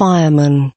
fireman